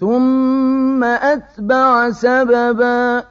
ثم أتبع سببا